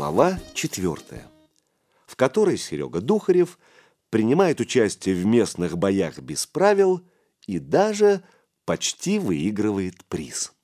Глава 4, в которой Серега Духарев принимает участие в местных боях без правил и даже почти выигрывает приз.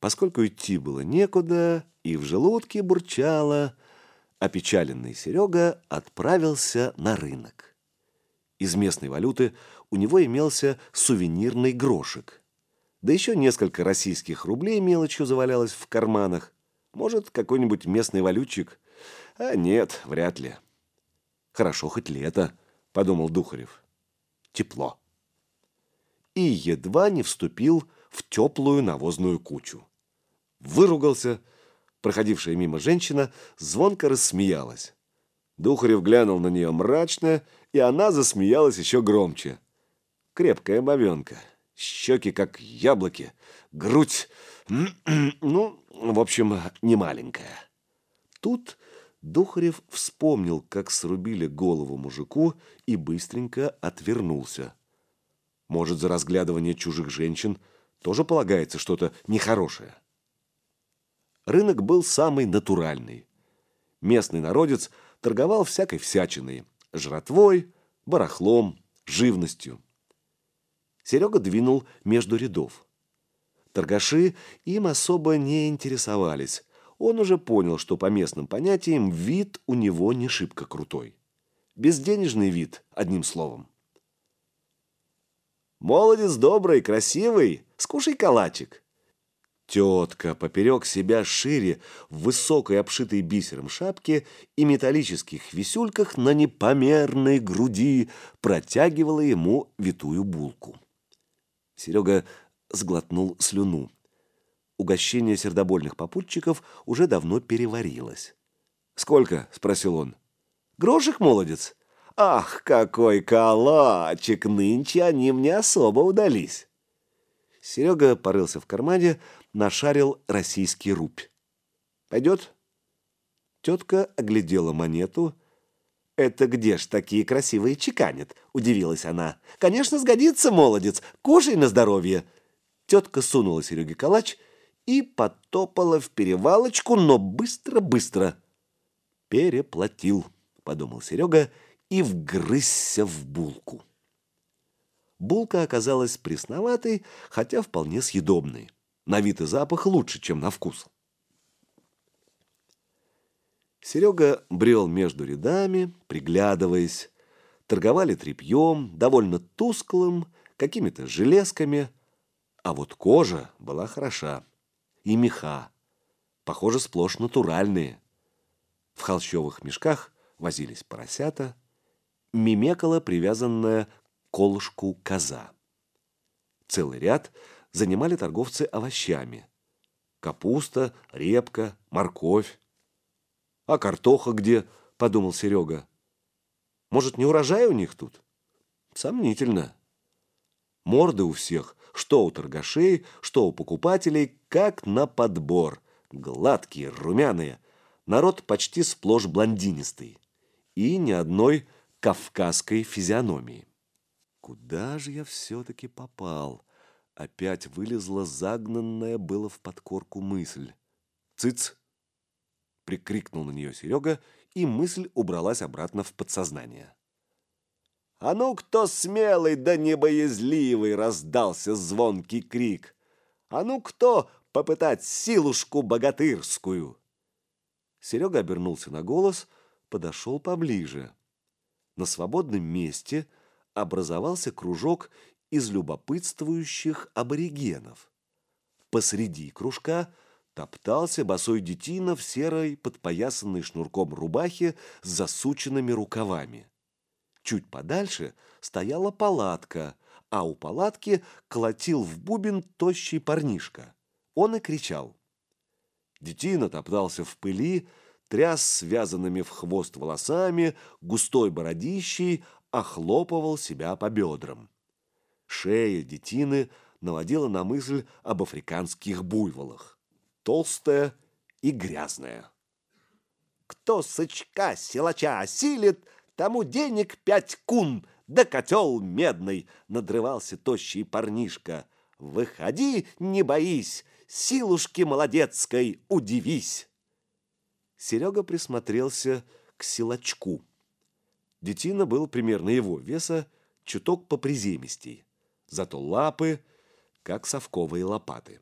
Поскольку идти было некуда и в желудке бурчало, опечаленный Серега отправился на рынок. Из местной валюты у него имелся сувенирный грошик – да еще несколько российских рублей мелочью завалялось в карманах. Может, какой-нибудь местный валютчик? А нет, вряд ли. Хорошо, хоть лето, подумал Духарев. Тепло. И едва не вступил в теплую навозную кучу. Выругался. Проходившая мимо женщина звонко рассмеялась. Духарев глянул на нее мрачно, и она засмеялась еще громче. Крепкая бабенка щеки как яблоки, грудь, ну, в общем, не маленькая. Тут Духарев вспомнил, как срубили голову мужику и быстренько отвернулся. Может, за разглядывание чужих женщин тоже полагается что-то нехорошее. Рынок был самый натуральный. Местный народец торговал всякой всячиной – жратвой, барахлом, живностью – Серега двинул между рядов. Торгаши им особо не интересовались. Он уже понял, что по местным понятиям вид у него не шибко крутой. Безденежный вид, одним словом. «Молодец добрый, красивый, скушай калачик». Тетка поперек себя шире, в высокой обшитой бисером шапке и металлических висюльках на непомерной груди протягивала ему витую булку. Серега сглотнул слюну. Угощение сердобольных попутчиков уже давно переварилось. «Сколько?» – спросил он. «Грошек, молодец?» «Ах, какой калачик! Нынче они мне особо удались!» Серега порылся в кармане, нашарил российский рубь. «Пойдет?» Тетка оглядела монету. «Это где ж такие красивые чеканят?» – удивилась она. «Конечно, сгодится, молодец. Кушай на здоровье». Тетка сунула Сереге калач и потопала в перевалочку, но быстро-быстро. «Переплатил», – подумал Серега и вгрызся в булку. Булка оказалась пресноватой, хотя вполне съедобной. На вид и запах лучше, чем на вкус. Серега брел между рядами, приглядываясь. Торговали тряпьем, довольно тусклым, какими-то железками. А вот кожа была хороша. И меха. Похоже, сплошь натуральные. В холщовых мешках возились поросята. Мимекала привязанная к колышку коза. Целый ряд занимали торговцы овощами. Капуста, репка, морковь. А картоха где? Подумал Серега. Может, не урожай у них тут? Сомнительно. Морды у всех, что у торгашей, что у покупателей, как на подбор. Гладкие, румяные. Народ почти сплошь блондинистый. И ни одной кавказской физиономии. Куда же я все-таки попал? Опять вылезла загнанная было в подкорку мысль. Цыц! Прикрикнул на нее Серега, и мысль убралась обратно в подсознание. «А ну, кто смелый да небоязливый!» — раздался звонкий крик. «А ну, кто попытать силушку богатырскую?» Серега обернулся на голос, подошел поближе. На свободном месте образовался кружок из любопытствующих аборигенов. Посреди кружка — топтался босой детина в серой, подпоясанной шнурком рубахе с засученными рукавами. Чуть подальше стояла палатка, а у палатки колотил в бубен тощий парнишка. Он и кричал. Детина топтался в пыли, тряс связанными в хвост волосами, густой бородищей, охлопывал себя по бедрам. Шея детины наводила на мысль об африканских буйволах толстая и грязная. Кто сычка силача осилит, тому денег пять кун, да котел медный, надрывался тощий парнишка. Выходи, не боись, силушки молодецкой удивись!» Серега присмотрелся к силачку. Детина был примерно его веса, чуток поприземистей, зато лапы, как совковые лопаты.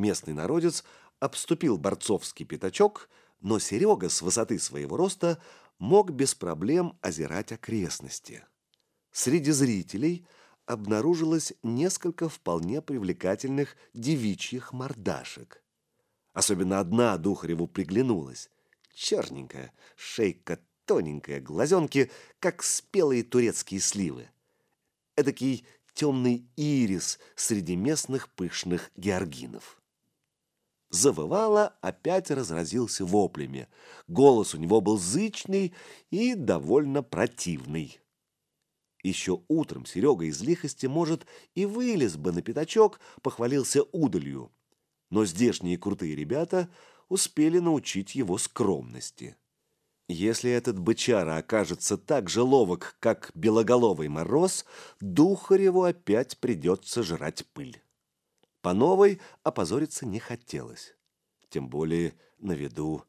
Местный народец обступил борцовский пятачок, но Серега с высоты своего роста мог без проблем озирать окрестности. Среди зрителей обнаружилось несколько вполне привлекательных девичьих мордашек. Особенно одна Духареву приглянулась. Черненькая, шейка тоненькая, глазенки, как спелые турецкие сливы. Эдакий темный ирис среди местных пышных георгинов. Завывало, опять разразился воплями. Голос у него был зычный и довольно противный. Еще утром Серега из лихости, может, и вылез бы на пятачок, похвалился удалью. Но здешние крутые ребята успели научить его скромности. Если этот бычара окажется так же ловок, как белоголовый мороз, Духареву опять придется жрать пыль. По новой опозориться не хотелось, тем более на виду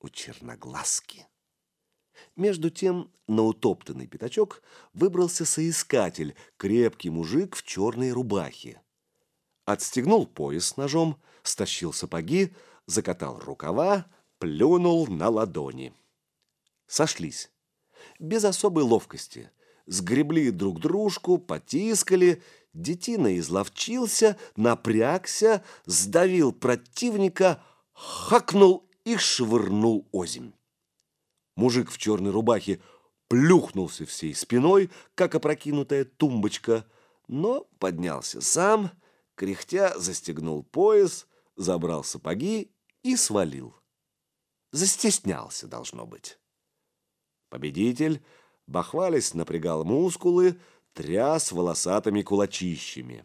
у черноглазки. Между тем на утоптанный пятачок выбрался соискатель, крепкий мужик в черной рубахе. Отстегнул пояс ножом, стащил сапоги, закатал рукава, плюнул на ладони. Сошлись. Без особой ловкости. Сгребли друг дружку, потискали. Детина изловчился, напрягся, сдавил противника, хакнул и швырнул озимь. Мужик в черной рубахе плюхнулся всей спиной, как опрокинутая тумбочка, но поднялся сам, кряхтя застегнул пояс, забрал сапоги и свалил. Застеснялся, должно быть. Победитель, бахвались, напрягал мускулы, тряс волосатыми кулачищами.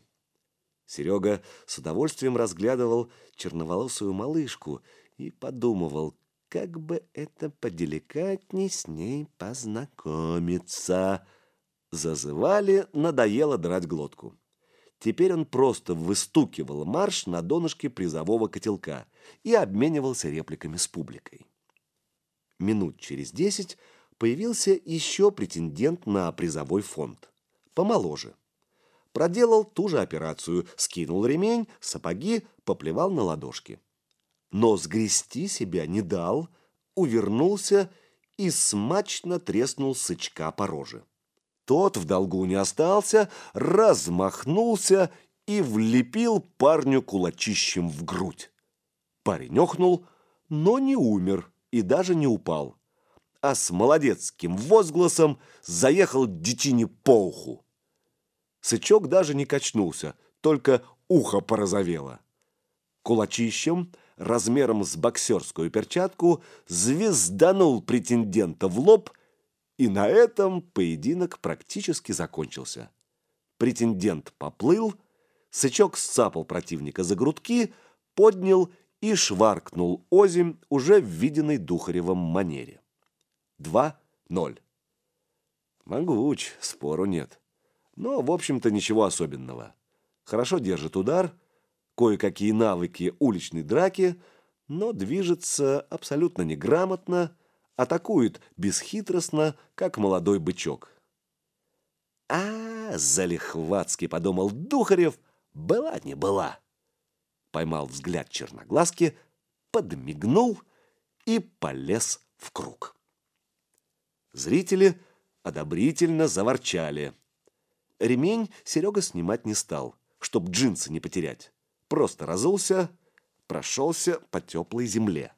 Серега с удовольствием разглядывал черноволосую малышку и подумывал, как бы это поделикатней с ней познакомиться. Зазывали, надоело драть глотку. Теперь он просто выстукивал марш на донышке призового котелка и обменивался репликами с публикой. Минут через десять появился еще претендент на призовой фонд. Помоложе. Проделал ту же операцию, скинул ремень, сапоги, поплевал на ладошки. Но сгрести себя не дал, увернулся и смачно треснул сычка по роже. Тот в долгу не остался, размахнулся и влепил парню кулачищем в грудь. Парень охнул, но не умер и даже не упал а с молодецким возгласом заехал детине по уху. Сычок даже не качнулся, только ухо порозовело. Кулачищем, размером с боксерскую перчатку, звезданул претендента в лоб, и на этом поединок практически закончился. Претендент поплыл, Сычок сцапал противника за грудки, поднял и шваркнул озимь уже в виденной Духаревом манере. 2-0. Могуч, спору нет. Но, в общем-то, ничего особенного. Хорошо держит удар, кое-какие навыки уличной драки, но движется абсолютно неграмотно, атакует бесхитростно, как молодой бычок. «А, залихватски!» — подумал Духарев. «Была не была!» Поймал взгляд черноглазки, подмигнул и полез в круг. Зрители одобрительно заворчали. Ремень Серега снимать не стал, чтоб джинсы не потерять. Просто разулся, прошелся по теплой земле.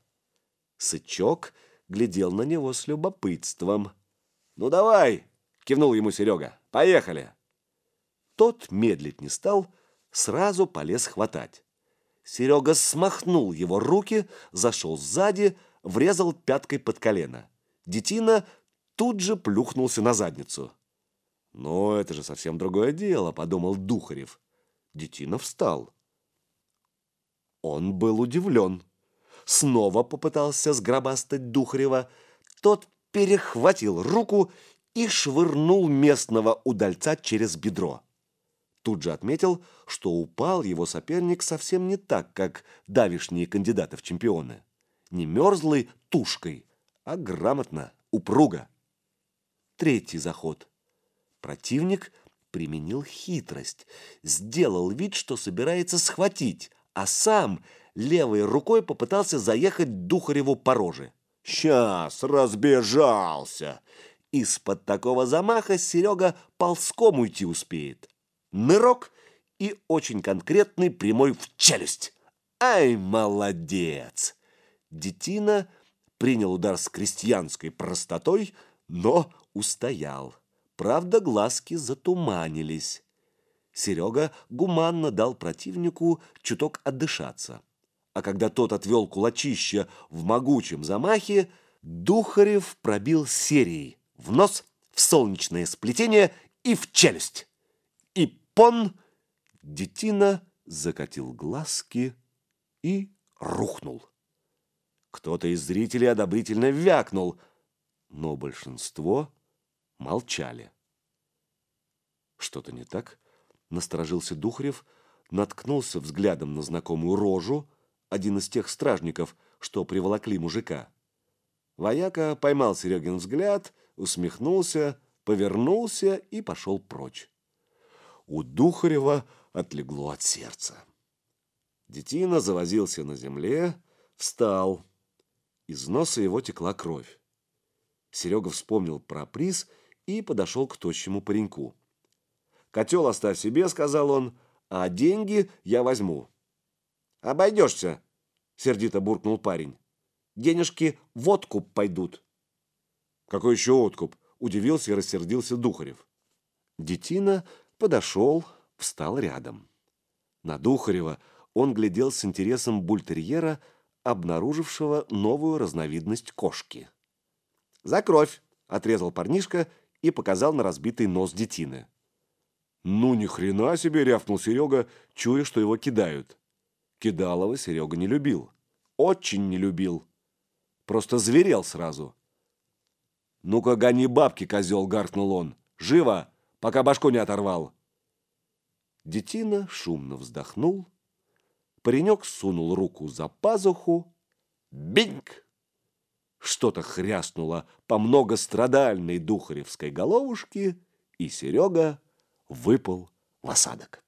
Сычок глядел на него с любопытством. «Ну давай!» — кивнул ему Серега. «Поехали!» Тот медлить не стал, сразу полез хватать. Серега смахнул его руки, зашел сзади, врезал пяткой под колено. Детина тут же плюхнулся на задницу. «Но это же совсем другое дело», — подумал Духарев. Детина встал. Он был удивлен. Снова попытался сгробастать Духарева. Тот перехватил руку и швырнул местного удальца через бедро. Тут же отметил, что упал его соперник совсем не так, как давишние кандидаты в чемпионы. Не мерзлой тушкой, а грамотно, упруго. Третий заход. Противник применил хитрость, сделал вид, что собирается схватить, а сам левой рукой попытался заехать Духареву по роже. «Сейчас разбежался!» Из-под такого замаха Серега ползком уйти успеет. Нырок и очень конкретный прямой в челюсть. Ай, молодец! Детина принял удар с крестьянской простотой, но устоял. Правда, глазки затуманились. Серега гуманно дал противнику чуток отдышаться. А когда тот отвел кулачище в могучем замахе, Духарев пробил серией в нос, в солнечное сплетение и в челюсть. И пон! Детина закатил глазки и рухнул. Кто-то из зрителей одобрительно вякнул, но большинство молчали. Что-то не так? Насторожился Духарев, наткнулся взглядом на знакомую рожу, один из тех стражников, что приволокли мужика. Вояка поймал Серегин взгляд, усмехнулся, повернулся и пошел прочь. У Духарева отлегло от сердца. Детина завозился на земле, встал. Из носа его текла кровь. Серега вспомнил про приз и подошел к тощему пареньку. «Котел оставь себе», — сказал он, — «а деньги я возьму». «Обойдешься», — сердито буркнул парень. «Денежки в откуп пойдут». «Какой еще откуп?» — удивился и рассердился Духарев. Детина подошел, встал рядом. На Духарева он глядел с интересом бультерьера, обнаружившего новую разновидность кошки. «За кровь!» — отрезал парнишка и показал на разбитый нос детины. «Ну, ни хрена себе!» — рявкнул Серега, чуя, что его кидают. Кидалова Серега не любил. Очень не любил. Просто зверел сразу. «Ну-ка, гони бабки, козел!» — гаркнул он. «Живо, пока башку не оторвал!» Детина шумно вздохнул. Паренек сунул руку за пазуху. Бинг! Что-то хряснуло по многострадальной духаревской головушке, и Серега выпал в осадок.